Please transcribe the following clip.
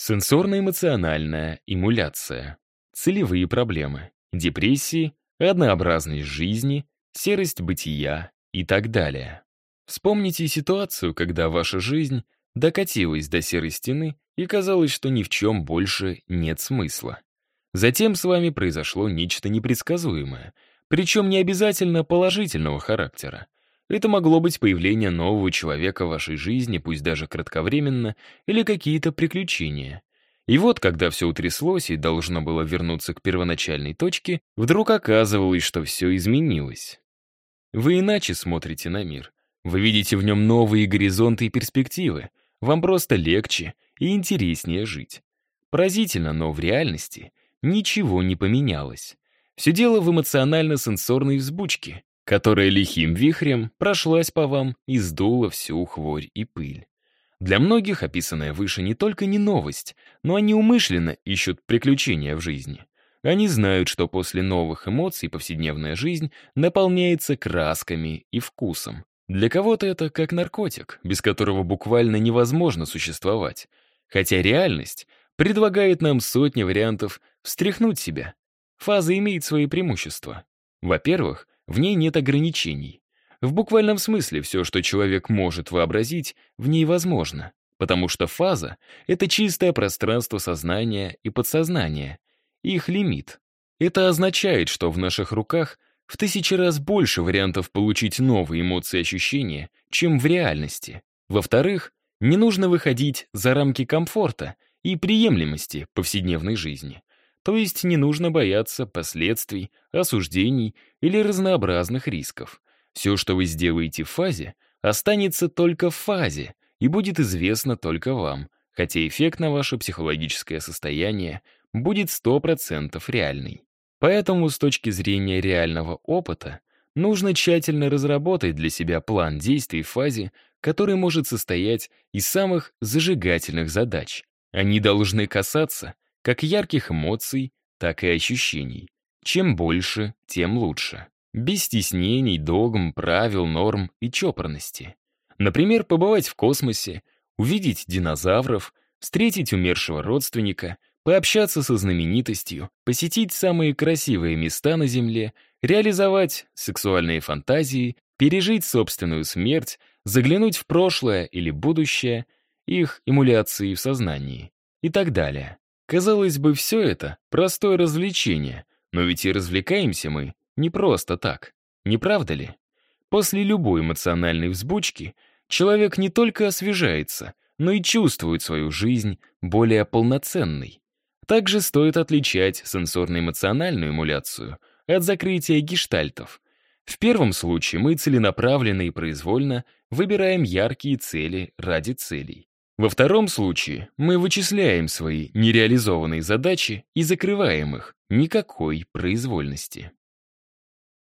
Сенсорно-эмоциональная эмуляция. Целевые проблемы. Депрессии, однообразность жизни, серость бытия и так далее. Вспомните ситуацию, когда ваша жизнь докатилась до серой стены и казалось, что ни в чем больше нет смысла. Затем с вами произошло нечто непредсказуемое, причем не обязательно положительного характера. Это могло быть появление нового человека в вашей жизни, пусть даже кратковременно, или какие-то приключения. И вот, когда все утряслось и должно было вернуться к первоначальной точке, вдруг оказывалось, что все изменилось. Вы иначе смотрите на мир. Вы видите в нем новые горизонты и перспективы. Вам просто легче и интереснее жить. Поразительно, но в реальности ничего не поменялось. Все дело в эмоционально-сенсорной взбучке, которая лихим вихрем прошлась по вам и сдула всю хворь и пыль. Для многих описанное выше не только не новость, но они умышленно ищут приключения в жизни. Они знают, что после новых эмоций повседневная жизнь наполняется красками и вкусом. Для кого-то это как наркотик, без которого буквально невозможно существовать. Хотя реальность предлагает нам сотни вариантов встряхнуть себя, Фаза имеет свои преимущества. Во-первых, в ней нет ограничений. В буквальном смысле все, что человек может вообразить, в ней возможно, потому что фаза — это чистое пространство сознания и подсознания, их лимит. Это означает, что в наших руках в тысячи раз больше вариантов получить новые эмоции и ощущения, чем в реальности. Во-вторых, не нужно выходить за рамки комфорта и приемлемости повседневной жизни. То есть не нужно бояться последствий, осуждений или разнообразных рисков. Все, что вы сделаете в фазе, останется только в фазе и будет известно только вам, хотя эффект на ваше психологическое состояние будет 100% реальный. Поэтому с точки зрения реального опыта нужно тщательно разработать для себя план действий в фазе, который может состоять из самых зажигательных задач. Они должны касаться как ярких эмоций, так и ощущений. Чем больше, тем лучше. Без стеснений, догм, правил, норм и чопорности. Например, побывать в космосе, увидеть динозавров, встретить умершего родственника, пообщаться со знаменитостью, посетить самые красивые места на Земле, реализовать сексуальные фантазии, пережить собственную смерть, заглянуть в прошлое или будущее, их эмуляции в сознании и так далее. Казалось бы, все это — простое развлечение, но ведь и развлекаемся мы не просто так, не правда ли? После любой эмоциональной взбучки человек не только освежается, но и чувствует свою жизнь более полноценной. Также стоит отличать сенсорно-эмоциональную эмуляцию от закрытия гештальтов. В первом случае мы целенаправленно и произвольно выбираем яркие цели ради целей. Во втором случае мы вычисляем свои нереализованные задачи и закрываем их. Никакой произвольности.